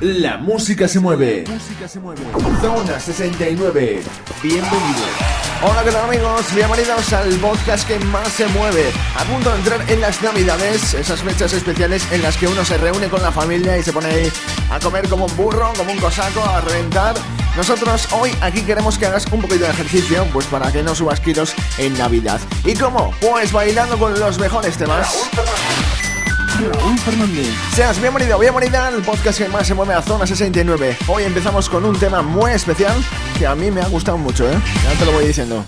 La música se mueve. Música se mueve. Zona 69. Bienvenidos. Hola, ¿qué tal amigos? Bienvenidos al podcast que más se mueve. A punto de entrar en las navidades, esas fechas especiales en las que uno se reúne con la familia y se pone a comer como un burro, como un cosaco, a reventar. Nosotros hoy aquí queremos que hagas un poquito de ejercicio, pues para que no subas kilos en Navidad. ¿Y cómo? Pues bailando con los mejores temas. Seas bienvenido, bienvenida al podcast que más se mueve a Zona 69. Hoy empezamos con un tema muy especial que a mí me ha gustado mucho, ¿eh? Ya te lo voy diciendo.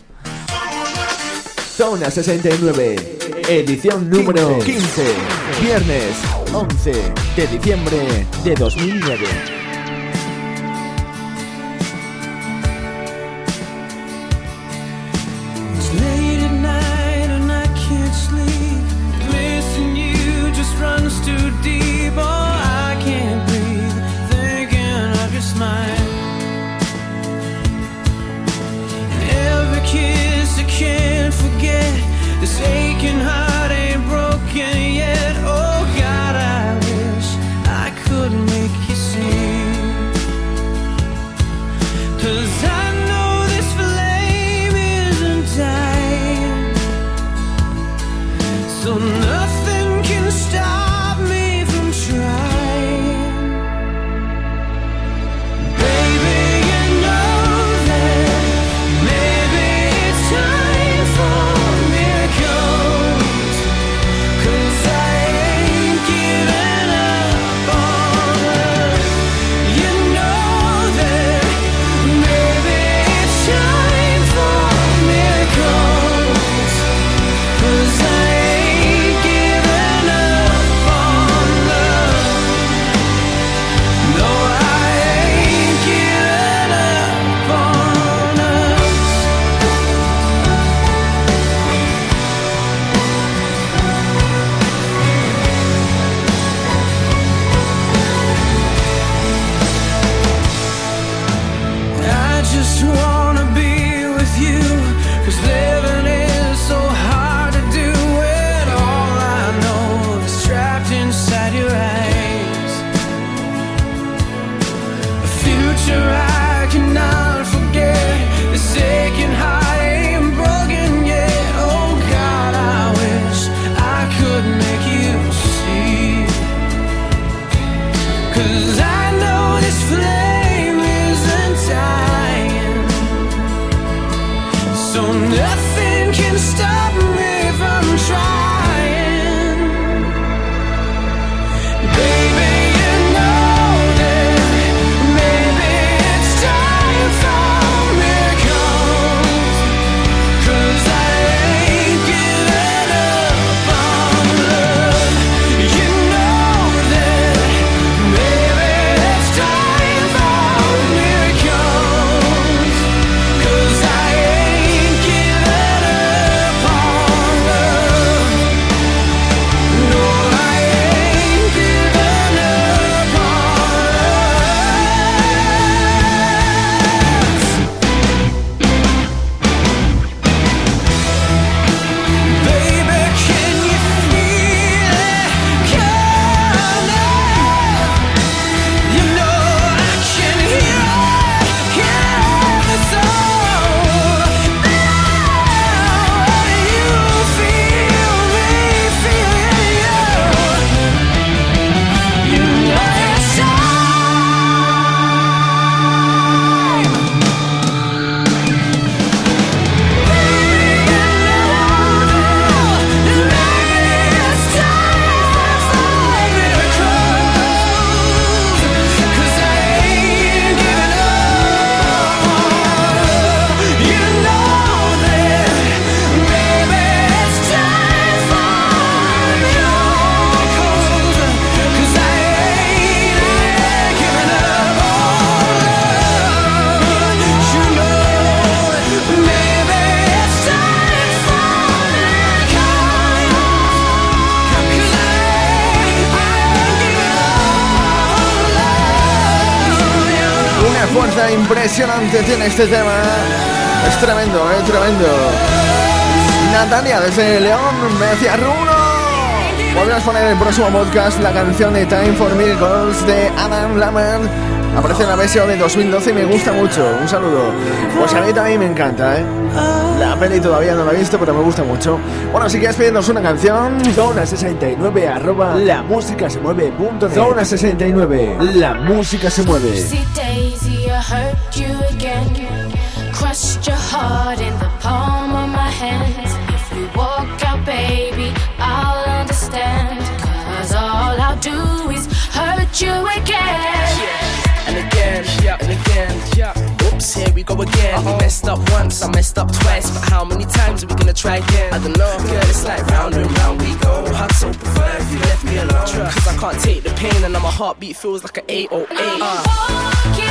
Zona 69. Edición número 15, viernes 11 de diciembre de 2009. Cause I impresionante tiene este tema. Es tremendo, eh, tremendo. Natalia desde León me decía Runo. Podrías poner el próximo podcast la canción de Time for Miracles de Adam Lambert. Aparece en la versión de 2012 y me gusta mucho. Un saludo. Pues a mí también me encanta, ¿eh? La peli todavía no la he visto, pero me gusta mucho. Bueno, si quieres pedirnos una canción, Zona 69 arroba la música se mueve punto net. Zona 69. La música se mueve. See Daisy, I hurt you again. Crushed your heart in the palm of my hand. If you walk out, baby, I'll understand. Cause all I'll do is hurt you again. and again, yeah, and again, yeah. Oops, here we go again. We messed up once, I messed up twice, but how many times are we gonna try again? I don't know, girl, it's like round and round we go. I'd so prefer if you left me alone. Cause I can't take the pain, and now my heartbeat feels like an 808. Uh.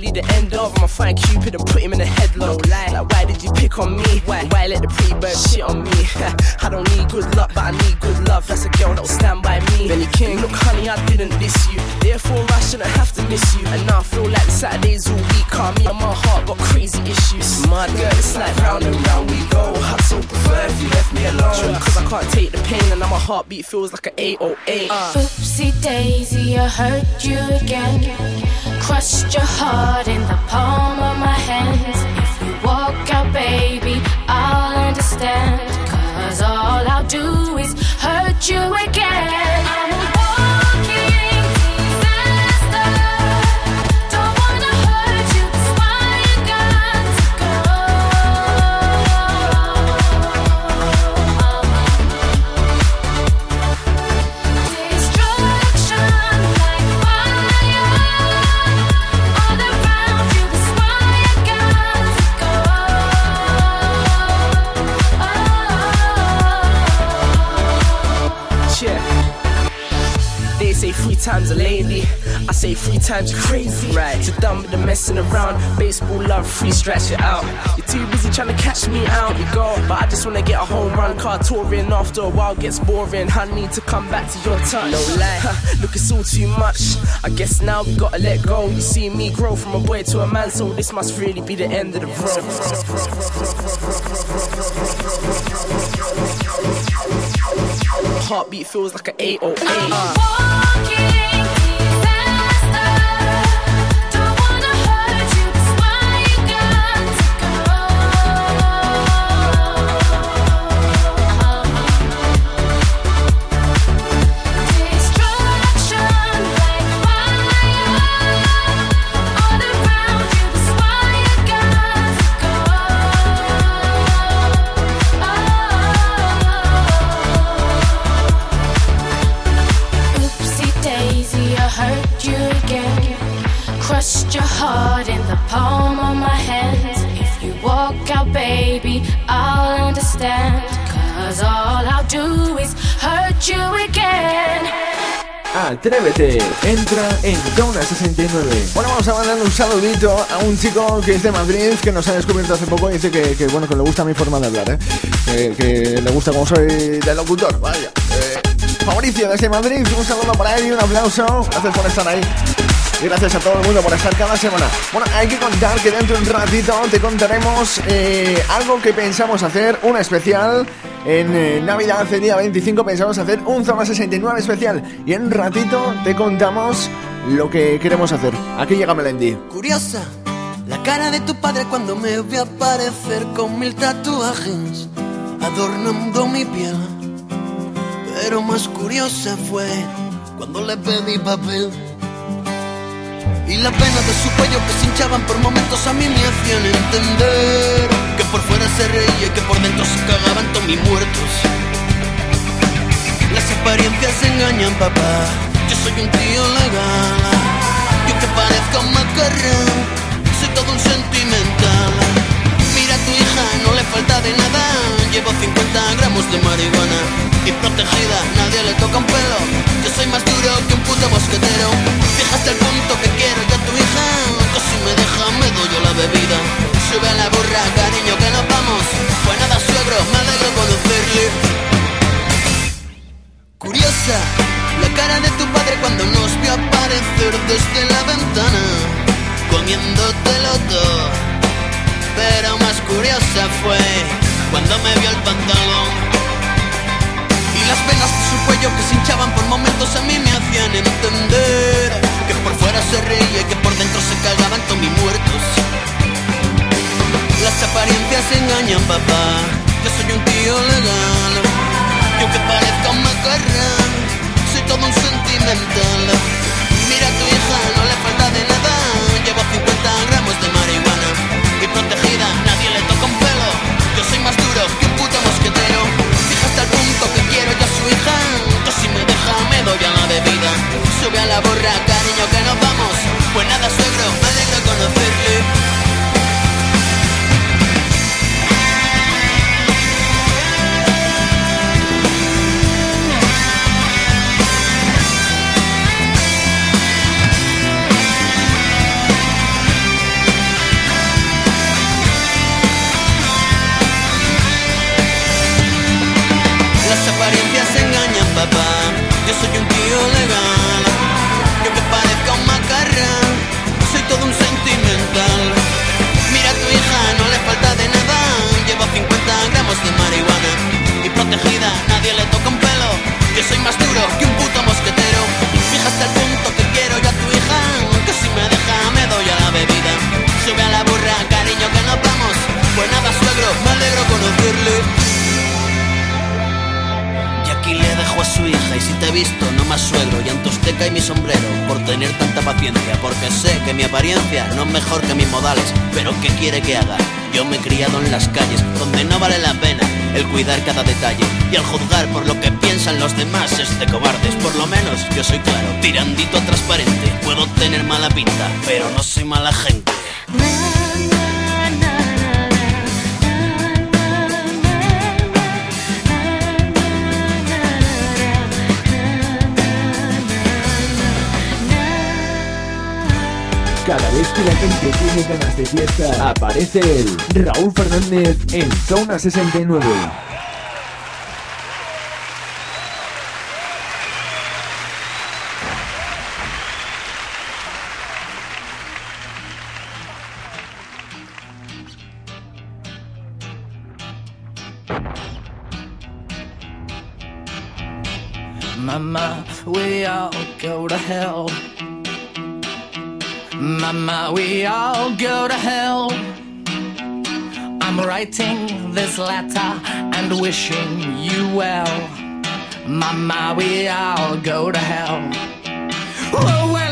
This head's ready to end off. I'ma find Cupid and put him in a headlock. Like, why did you pick on me? Why? Why let the pre-bird shit on me? I don't need good luck, but I need good love. That's a girl that'll stand by me. Benny King, look, honey, I didn't diss you. Therefore, I shouldn't have to miss you. And now I feel like the Saturdays all week. Calm me and my heart got crazy issues. My girl, it's like round and round we go. I'd so prefer if you left me alone. Cause I can't take the pain, and now my heartbeat feels like an 808. Uh. Oopsie daisy, I hurt you again. Crushed your heart in the palm of my hand. If you walk out, baby, I'll understand. Cause all I'll do is hurt you again. I'm times a lady. I say three times you're crazy. Right. You're done with the messing around. Baseball love, free stretch it out. You're too busy trying to catch me out. You go, but I just wanna get a home run. Car touring after a while gets boring. I need to come back to your touch. No lie. Look, it's all too much. I guess now we gotta let go. You see me grow from a boy to a man, so this must really be the end of the road. Heartbeat feels like an 808. Atrévete, entra en Zona 69. Bueno, vamos a mandarle un saludito a un chico que es de Madrid, que nos ha descubierto hace poco y dice que, que, bueno, que le gusta mi forma de hablar, ¿eh? Que, que le gusta como soy de locutor, vaya. Eh, Fabricio desde Madrid, un saludo para él y un aplauso. Gracias por estar ahí. Y gracias a todo el mundo por estar cada semana. Bueno, hay que contar que dentro de un ratito te contaremos eh, algo que pensamos hacer, una especial. En eh, Navidad, el día 25, pensamos hacer un Zona 69 especial. Y en un ratito te contamos lo que queremos hacer. Aquí llega Melendi. Curiosa, la cara de tu padre cuando me ve aparecer con mil tatuajes adornando mi piel. Pero más curiosa fue cuando le pedí papel. Y la pena de su cuello que se hinchaban por momentos a mí me hacían entender por fuera se reía que por dentro se cagaban todos mis muertos. Las apariencias engañan, papá. Yo soy un tío legal. Yo que parezco un macarrón, soy todo un sentimental. Mira a tu hija, no le falta de nada. Llevo 50 gramos de marihuana. Y protegida, nadie le toca un pelo. Yo soy más duro que un puto mosquetero. no más suegro, y antusteca y mi sombrero, por tener tanta paciencia, porque sé que mi apariencia no es mejor que mis modales, pero ¿qué quiere que haga? Yo me he criado en las calles, donde no vale la pena el cuidar cada detalle, y al juzgar por lo que piensan los demás es de cobardes, por lo menos yo soy claro, tirandito a transparente, puedo tener mala pinta, pero no soy mala gente. Cada vez que la gente tiene ganas de fiesta, aparece el Raúl Fernández en Zona 69. Mama, we all go to hell. Mama, we all go to hell. I'm writing this letter and wishing you well. Mama, we all go to hell. Oh, well,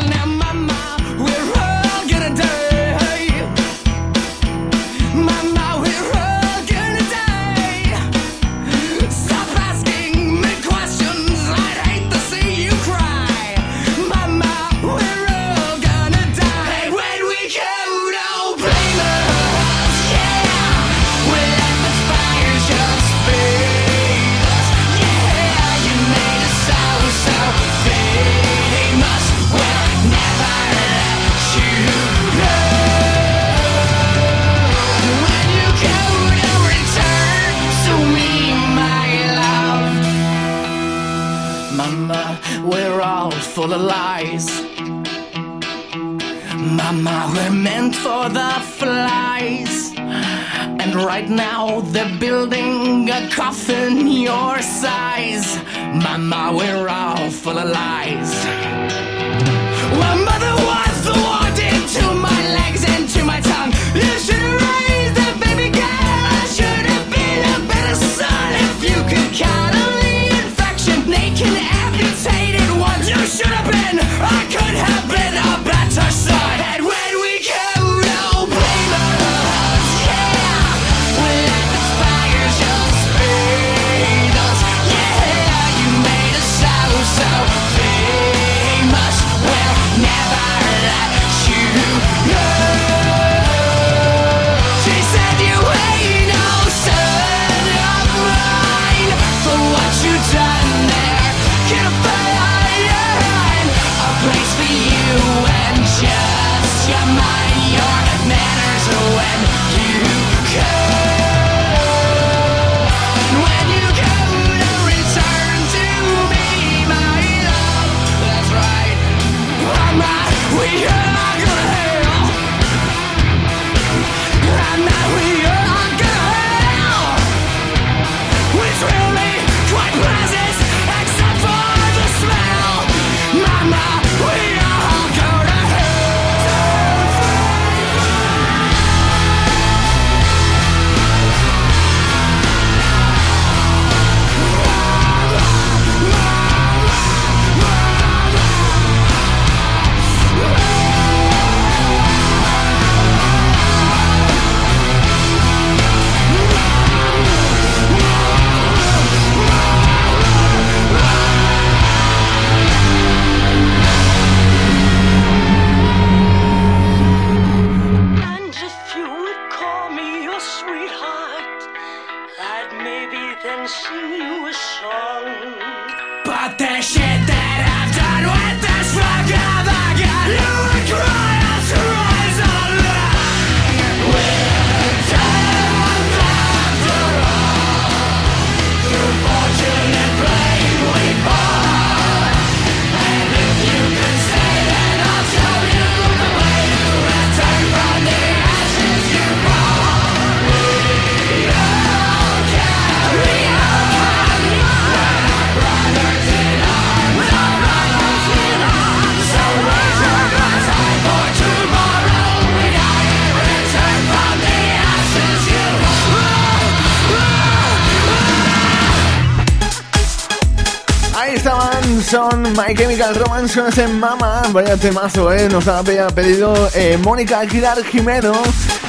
My Chemical Romance con ese Mama. Vaya temazo, ¿eh? Nos ha pedido eh, Mónica Aguilar Jimeno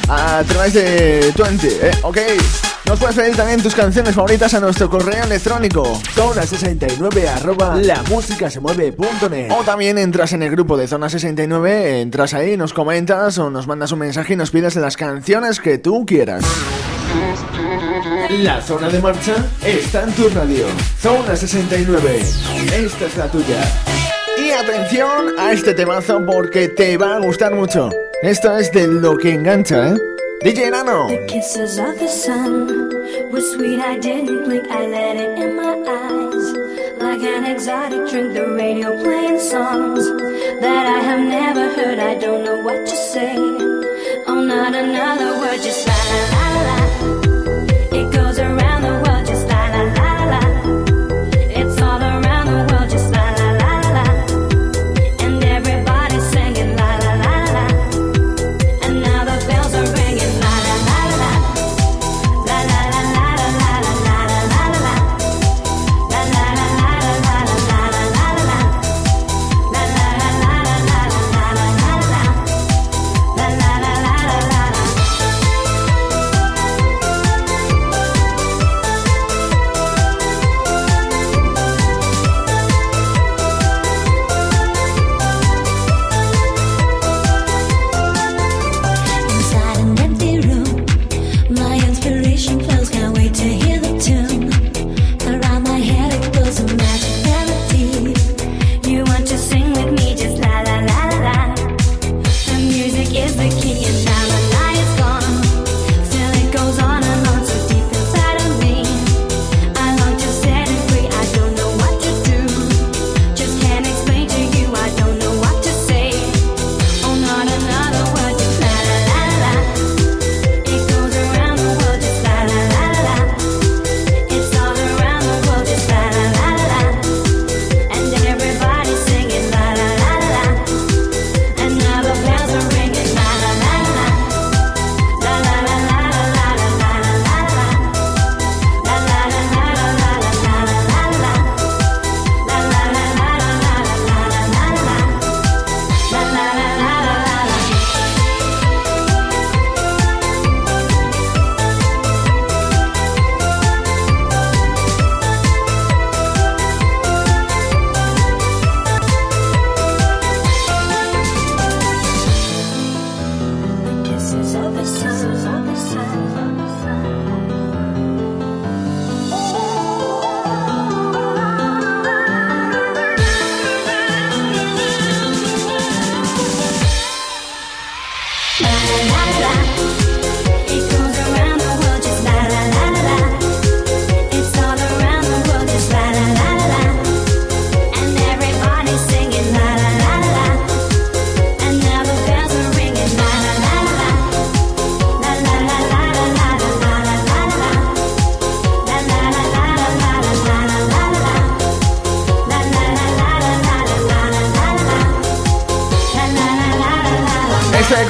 a través de 20, ¿eh? Ok. Nos puedes pedir también tus canciones favoritas a nuestro correo electrónico zona69 arroba la música se mueve O también entras en el grupo de Zona 69, entras ahí, nos comentas o nos mandas un mensaje y nos pides las canciones que tú quieras. La zona de marcha está en tu radio. Zona 69. Esta es la tuya. Y atención a este temazo porque te va a gustar mucho. Esto es de lo que engancha, ¿eh? DJ Nano. The kisses of the sun were sweet. I didn't blink. I let it in my eyes. Like an exotic drink, the radio playing songs that I have never heard. I don't know what to say. Oh, not another word, just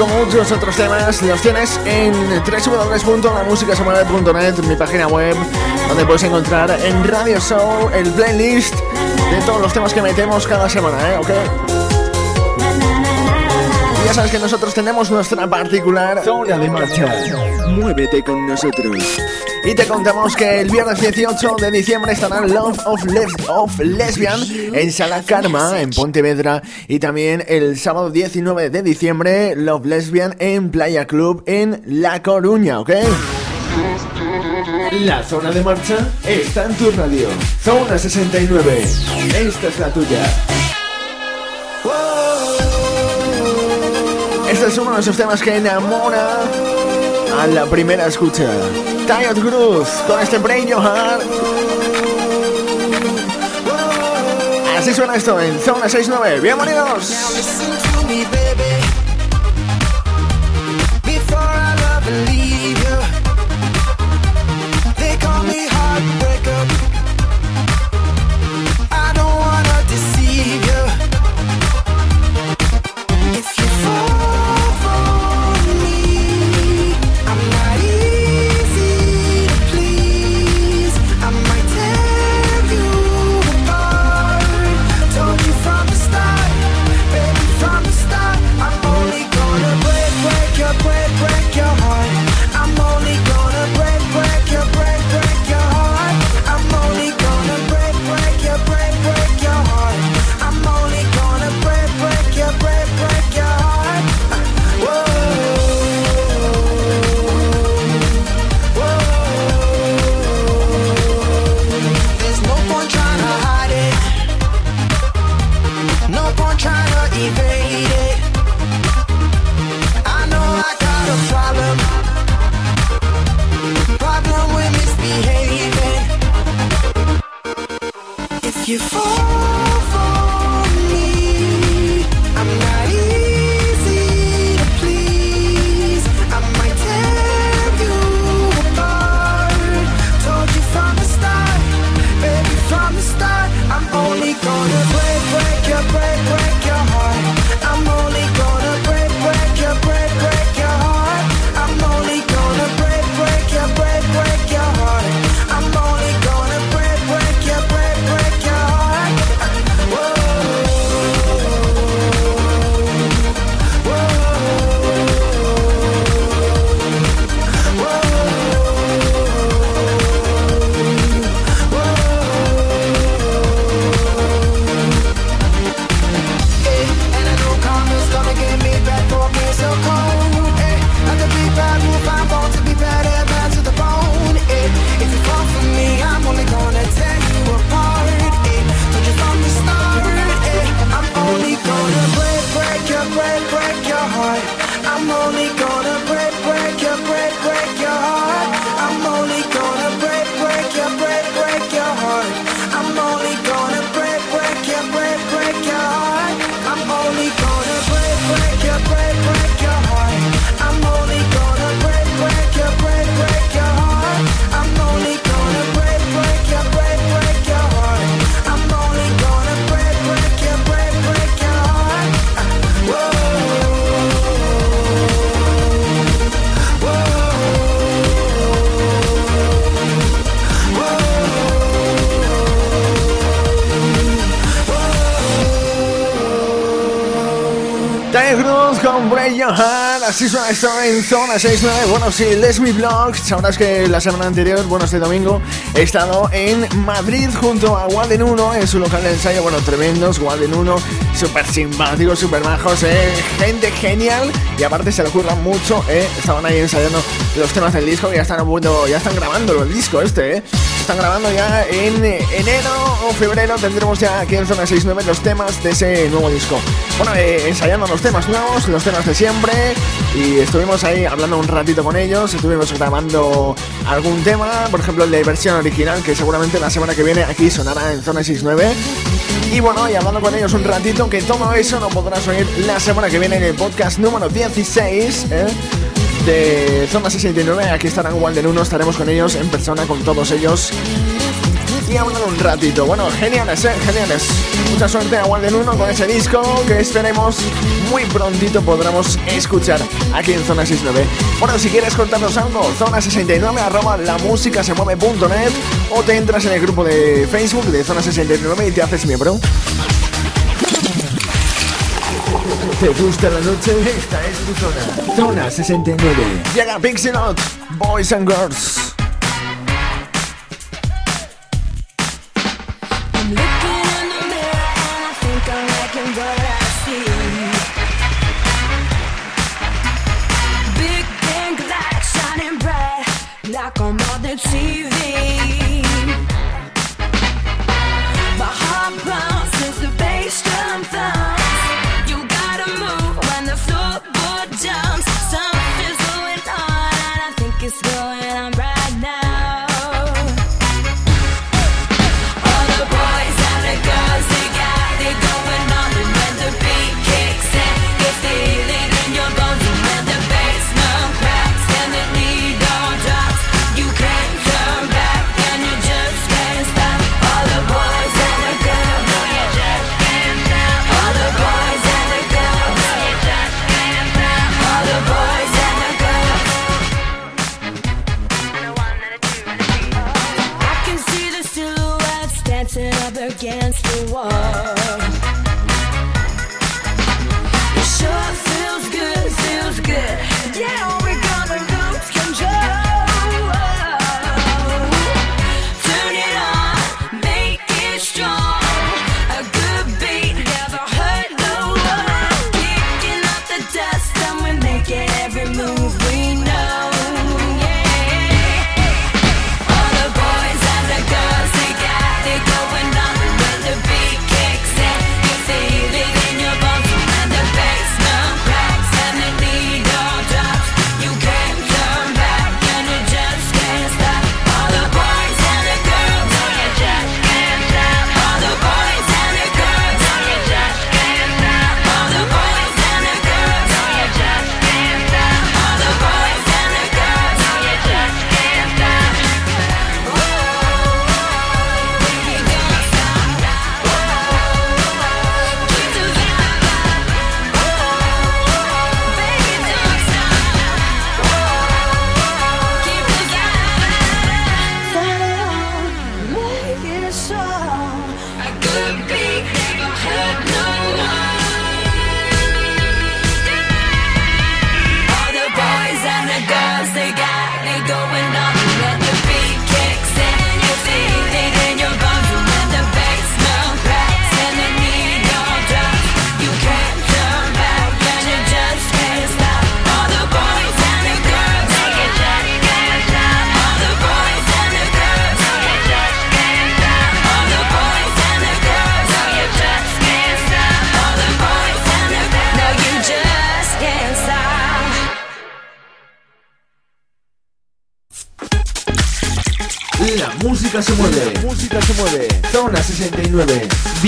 muchos otros temas los tienes en www.lamusicasemanal.net, mi página web, donde puedes encontrar en Radio Show el playlist de todos los temas que metemos cada semana, ¿eh? ¿Ok? Y ya sabes que nosotros tenemos nuestra particular zona de marcha. Muévete con nosotros. Y te contamos que el viernes 18 de diciembre estará Love of, of Lesbian en Sala Karma, en Pontevedra. Y también el sábado 19 de diciembre, Love Lesbian en Playa Club en La Coruña, ¿ok? La zona de marcha está en tu radio. Zona 69. Esta es la tuya. Este es uno de esos temas que enamora a la primera escucha. Tired Cruz con este Brain Your Heart. Así suena esto en Zona 69. Bienvenidos. Así suena esto en Zona 69. Bueno, sí, Les Me Vlogs. Sabrás que la semana anterior, bueno, este domingo, he estado en Madrid junto a Walden 1 en su local de ensayo. Bueno, tremendos, Walden 1, súper simpáticos, súper majos, eh. gente genial. Y aparte se le ocurran mucho, eh. Estaban ahí ensayando los temas del disco y ya están, ya están grabando el disco este, eh. Están grabando ya en enero o febrero. Tendremos ya aquí en Zona 69 los temas de ese nuevo disco. Bueno, eh, ensayando los temas nuevos, los temas de siempre. Y estuvimos ahí hablando un ratito con ellos. Estuvimos grabando algún tema, por ejemplo de versión original, que seguramente la semana que viene aquí sonará en Zona 69. Y bueno, y hablando con ellos un ratito, que todo eso lo podrás oír la semana que viene en el podcast número 16. ¿eh? De Zona 69. Aquí estarán Walden 1, estaremos con ellos en persona, con todos ellos. Y hablar un ratito. Bueno, geniales, ¿eh? Geniales. Mucha suerte a Walden 1 con ese disco que esperemos muy prontito podremos escuchar aquí en Zona 69. Bueno, si quieres contarnos algo, Zona 69 arroba la música se mueve.net o te entras en el grupo de Facebook de Zona 69 y te haces miembro. ¿Te gusta la noche? Esta es tu zona. Zona 69. Llega Pixie Note, Boys and Girls. I'm looking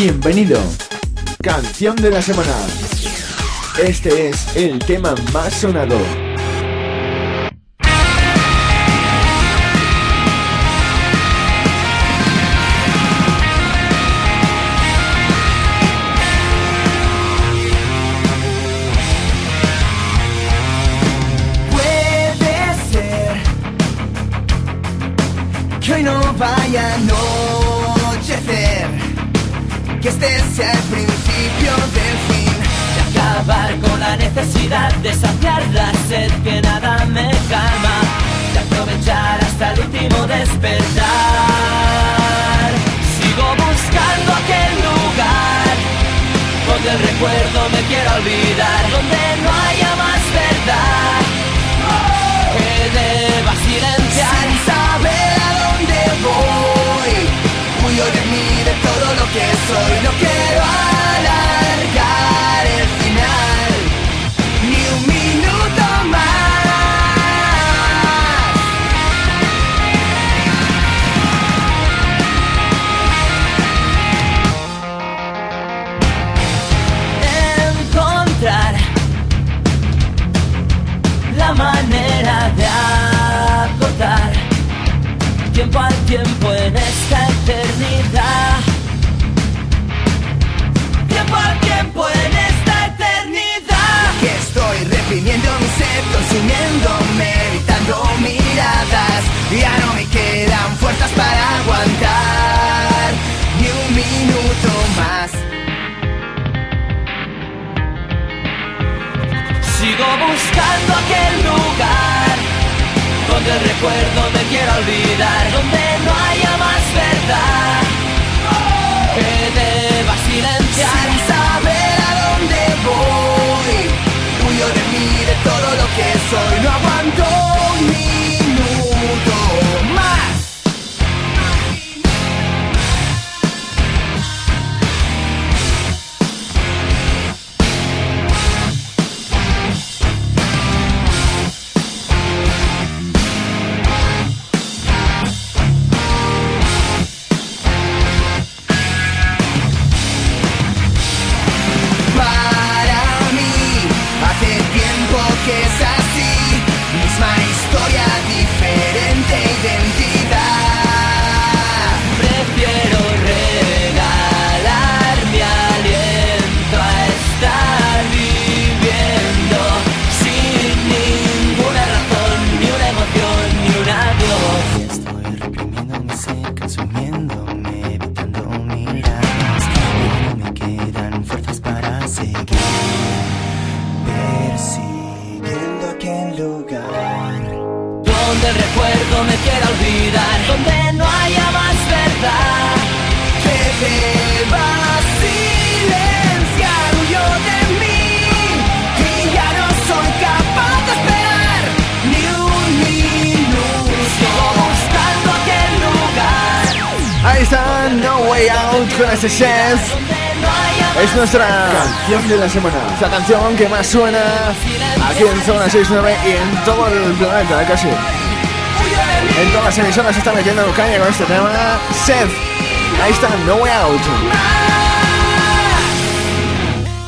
Bienvenido. Canción de la semana. Este es el tema más sonado. Puede ser que hoy no vaya anochecer, que este sea el principio del fin. de acabar con la necesidad de saciar la sed que nada me calma, de aprovechar hasta el último despertar. Sigo buscando aquel lugar donde el recuerdo me quiera olvidar, donde no haya más verdad que deba silenciar. Sin saber a dónde voy. Que soy, no quiero alargar el final, ni un minuto más. encontrar la manera de acortar tiempo al tiempo en esta Tiempo al tiempo en esta eternidad. que estoy reprimiendo mi sed, consumiéndome, evitando miradas. Ya no me quedan fuerzas para aguantar ni un minuto más. Sigo buscando aquel lugar donde el recuerdo me quiera olvidar, donde no haya más verdad que deba silenciar. Saber a dónde voy, Canción de la semana. la canción que más suena aquí en Zona 69 y en todo el planeta, casi. En todas las emisoras se está metiendo caña con este tema. Seth, ahí está, No Way Out.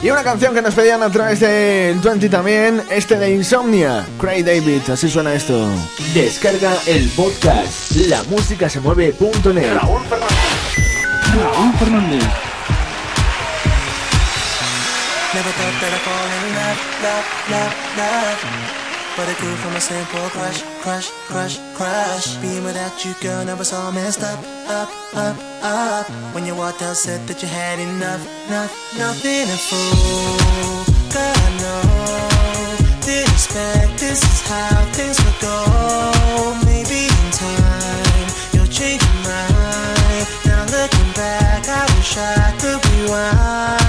Y una canción que nos pedían a través del 20 también, este de Insomnia, Craig David, así suena esto. Descarga el podcast lamusicasemueve.net. Raúl Fernández. Raúl Fernández. Never thought that I'd fall in love, love, love, love. But it grew from a simple crush, crush, crush, crush. Being without you, girl, never saw messed up, up, up, up. When you walked out, said that you had enough, enough, nothing to fool. God, I know. Didn't expect this is how things would go. Maybe in time, you'll change your mind. Now looking back, I wish I could rewind.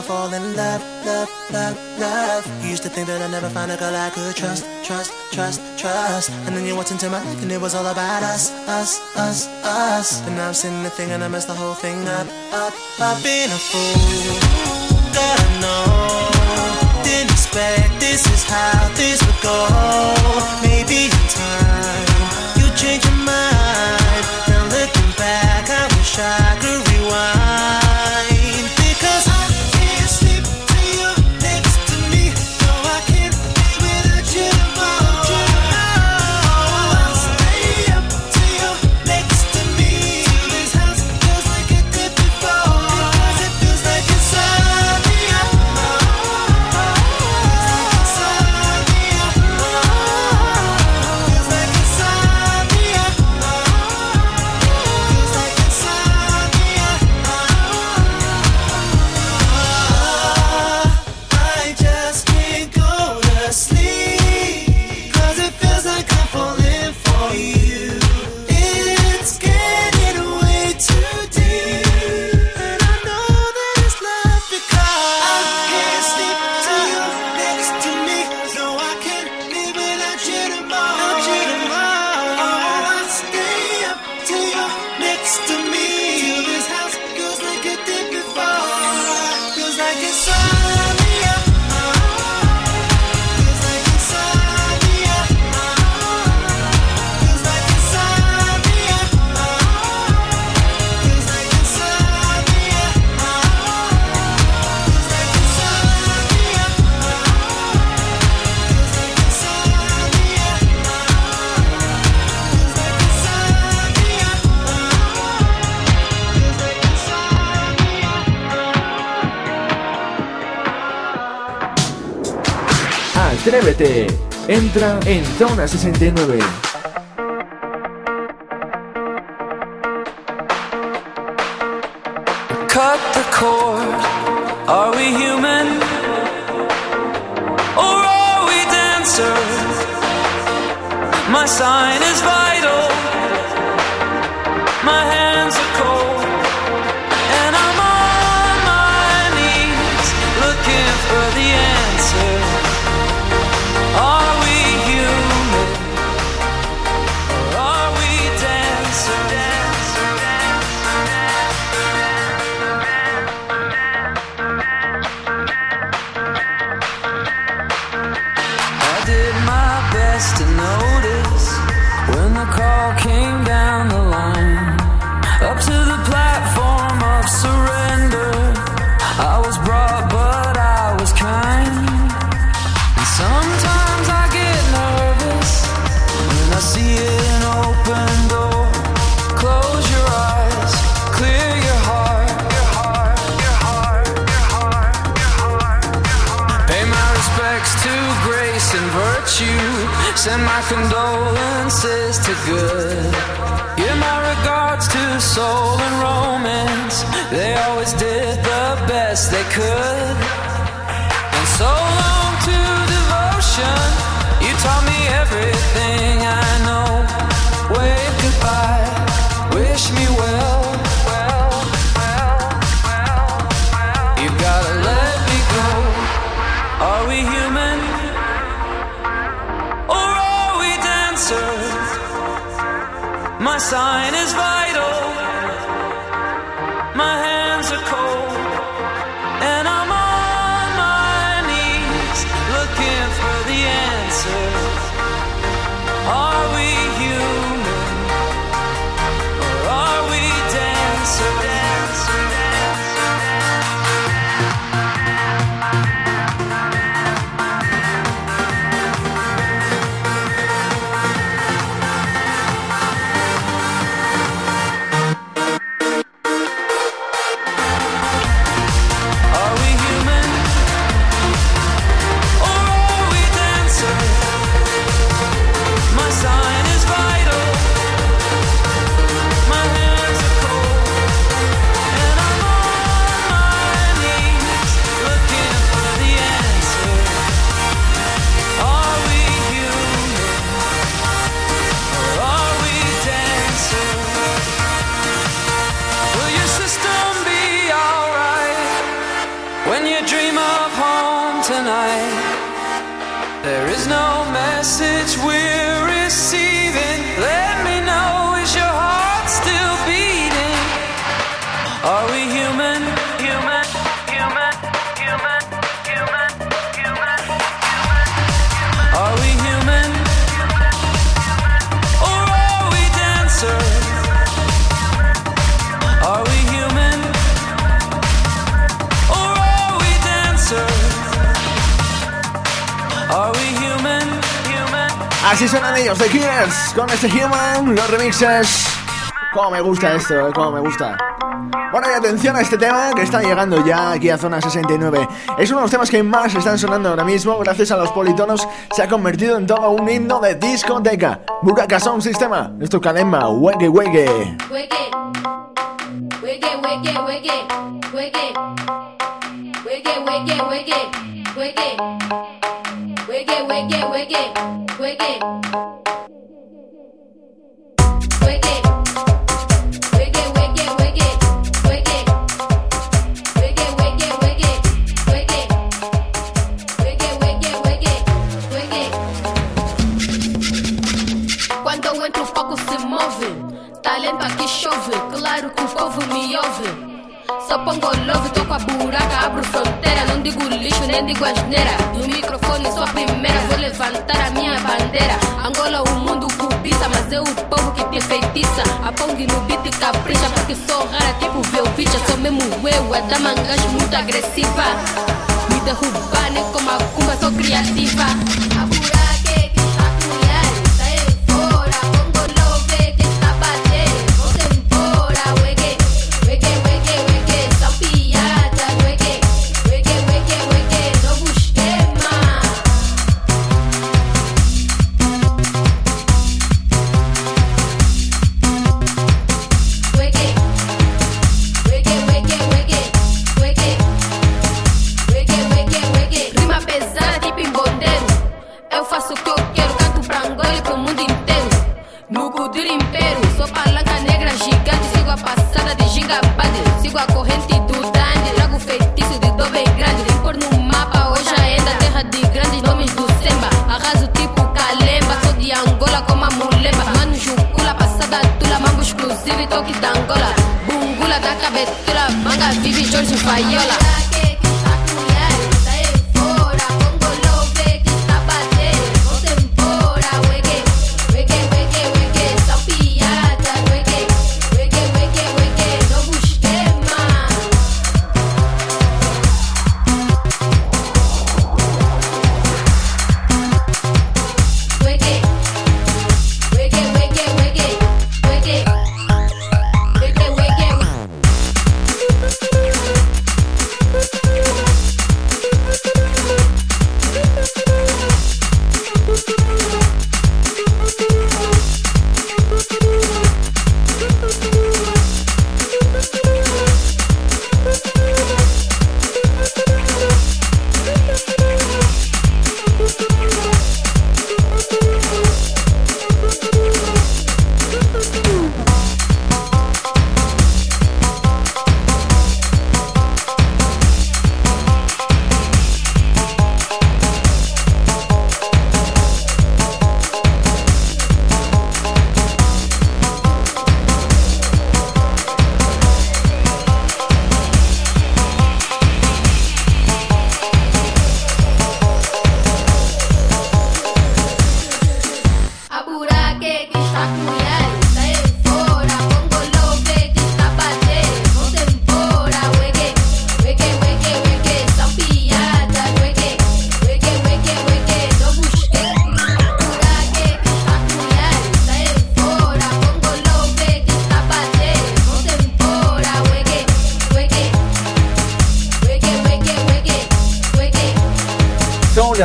Never fall in love, love, love, love. You used to think that I'd never find a girl I could trust, trust, trust, trust. And then you walked into my life and it was all about us, us, us, us. And now I'm sitting thing and I messed the whole thing up, up, up. Being a fool, God I know. Didn't expect this is how this would go. Maybe in time you change your mind. Now looking back, I wish I could en Zona 69. remixes. Como me gusta esto, como me gusta. Bueno, y atención a este tema que está llegando ya aquí a zona 69. Es uno de los temas que más están sonando ahora mismo. Gracias a los politonos se ha convertido en todo un himno de discoteca. Buraka Sound Sistema. Esto es Kademba. Wege, wege. Wege. Wege, wege, wege. Wege. Wege, wege, wege. Wege. Wege, wege, wege. claro que o povo me ouve. Sou pangolove, tô com a buraca, abro fronteira. Não digo lixo, nem digo asneira. No microfone sou a primeira, vou levantar a minha bandeira. Angola, é o mundo cobiça, mas é o povo que te feitiça. A pong no beat capricha, porque sou rara, tipo velvicha. Sou mesmo eu, é da mangas muito agressiva. Me derrubar, nem como a cumba, sou criativa. A buraca toki tangola Bungula, da betula, manga, vivi, shorts e faiola.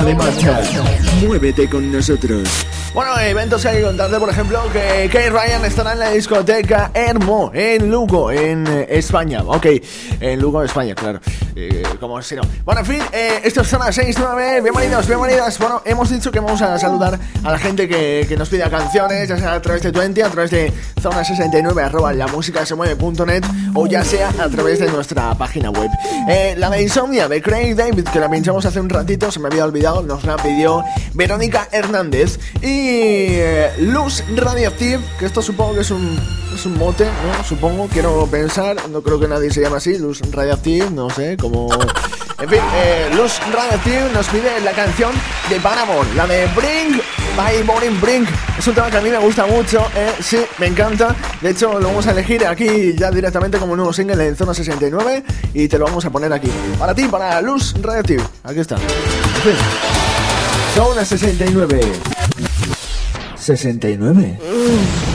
De. Muévete con nosotros. Bueno, eventos que hay que contarte, por ejemplo, que Kay Ryan estará en la discoteca Hermo, en Lugo, en eh, España. Ok, en Lugo, España, claro. Eh, como si no. Bueno, en fin, eh, esto es Zona 69. Bienvenidos, bienvenidas. Bueno, hemos dicho que vamos a saludar a la gente que, que nos pida canciones, ya sea a través de Twenty, a través de Zona69, arroba la música se mueve.net o ya sea a través de nuestra página web. Eh, la de Insomnia de Craig David, que la pinchamos hace un ratito, se me había olvidado, nos la pidió Verónica Hernández. Y eh, Luz Radioactive, que esto supongo que es un, es un mote, ¿no? Supongo, quiero pensar, no creo que nadie se llame así, Luz Radioactive, no sé, En fin, eh, Luz Radioactive nos pide la canción de Paramore, la de Bring by Morning Brink. Es un tema que a mí me gusta mucho, eh, sí, me encanta. De hecho, lo vamos a elegir aquí ya directamente como nuevo single en Zona 69 y te lo vamos a poner aquí. Para ti, para Luz Radioactive. Aquí está. Zona 69. 69. She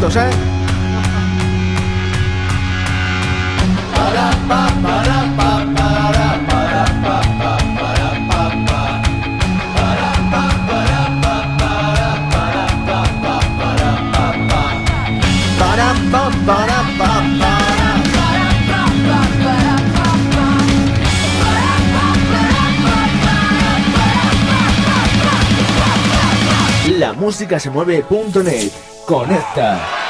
小山。musicasemueve.net. Conecta.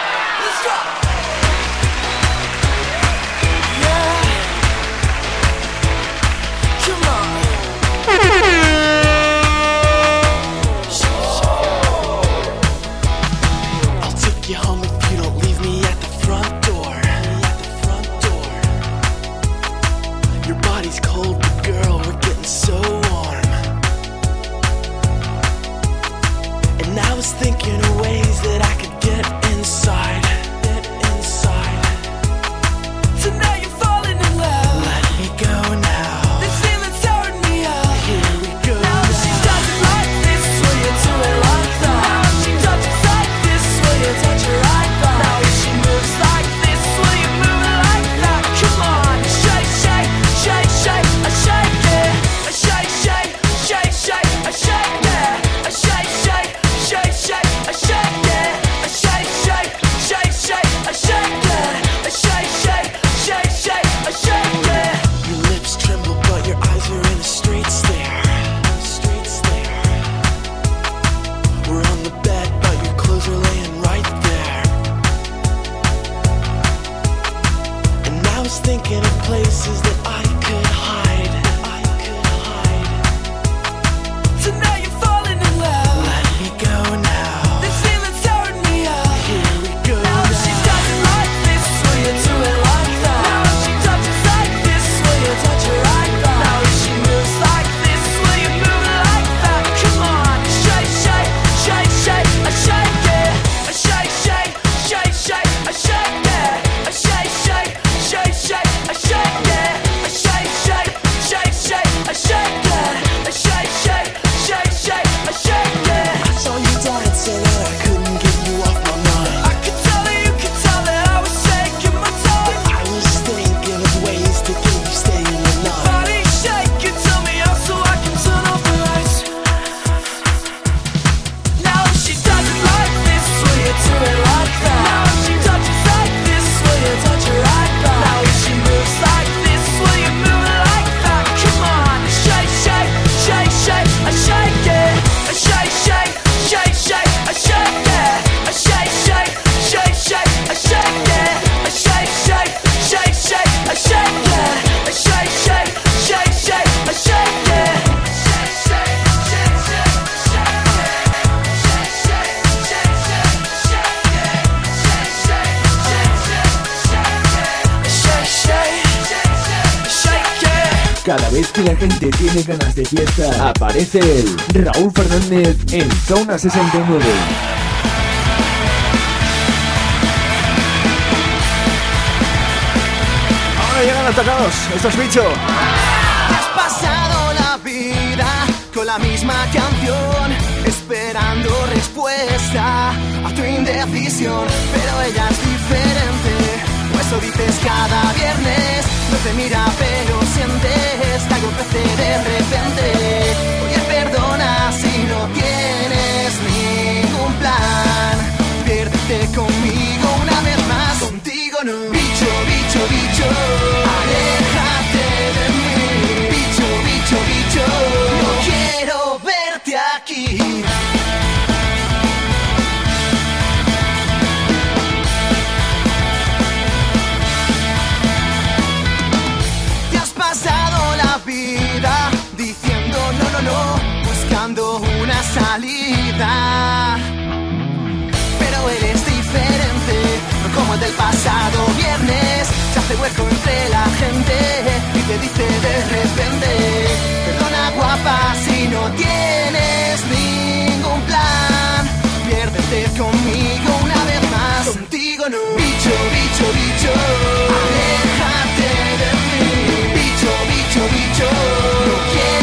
aparece el Raúl Fernández en Zona 69. Ahora llegan atacados, esto es bicho. Has pasado la vida con la misma canción, esperando respuesta a tu indecisión, pero ella es diferente, pues lo dices cada viernes no te mira pero sientes que algo crece de repente. Oye, perdona si no tienes ningún plan. Piérdete conmigo una vez más, contigo no. Bicho, bicho, bicho. vida. Pero eres diferente, no como el del pasado viernes. Se hace hueco entre la gente y te dice de repente: Perdona, guapa, si no tienes ningún plan. Piérdete conmigo una vez más. Contigo no, bicho, bicho, bicho. Aléjate de mí, bicho, bicho, bicho. No quiero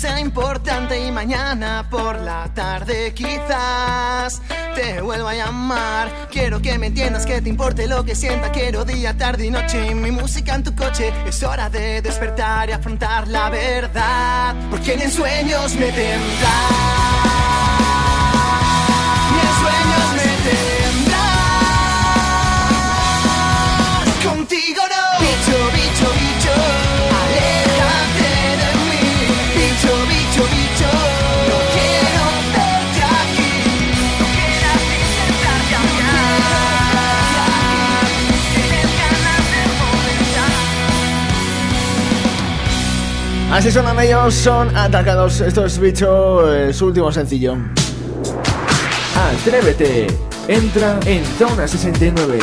sea importante y mañana por la tarde quizás te vuelva a llamar. Quiero que me entiendas, que te importe lo que sienta. Quiero día, tarde y noche mi música en tu coche. Es hora de despertar y afrontar la verdad. Porque ni en sueños me tendrás. Ni en sueños me. Así sonan ellos, son atacados. Esto es bicho, eh, su último sencillo. Atrévete. Entra en Zona 69.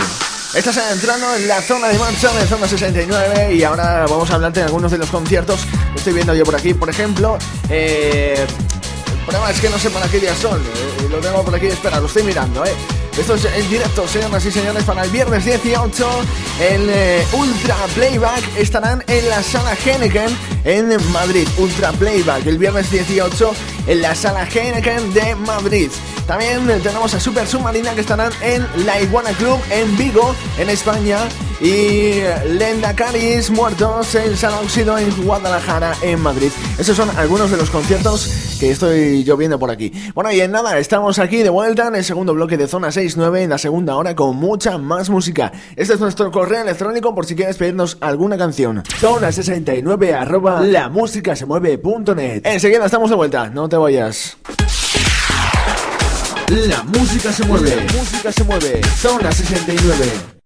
Estás entrando en la zona de marcha de zona 69 y ahora vamos a hablarte de algunos de los conciertos que estoy viendo yo por aquí. Por ejemplo, eh, el problema es que no sé para qué días son. eh, lo tengo por aquí, espera, lo estoy mirando, ¿eh? Esto es en directo, señoras y señores, para el viernes 18. El eh, Ultra Playback estarán en la sala Heineken en Madrid. Ultra Playback el viernes 18 en la sala Heineken de Madrid. También eh, tenemos a Super Submarina que estarán en la Iguana Club en Vigo, en España. Y Lenda Caris Muertos en Sala Oxido en Guadalajara, en Madrid. Esos son algunos de los conciertos que estoy yo viendo por aquí. Bueno, y en nada, estamos aquí de vuelta en el segundo bloque de Zona 69, en la segunda hora con mucha más música. Este es nuestro correo electrónico por si quieres pedirnos alguna canción. Zona 69 arroba la música se mueve.net. Enseguida estamos de vuelta, no te vayas. La música se mueve. La música se mueve. Zona 69.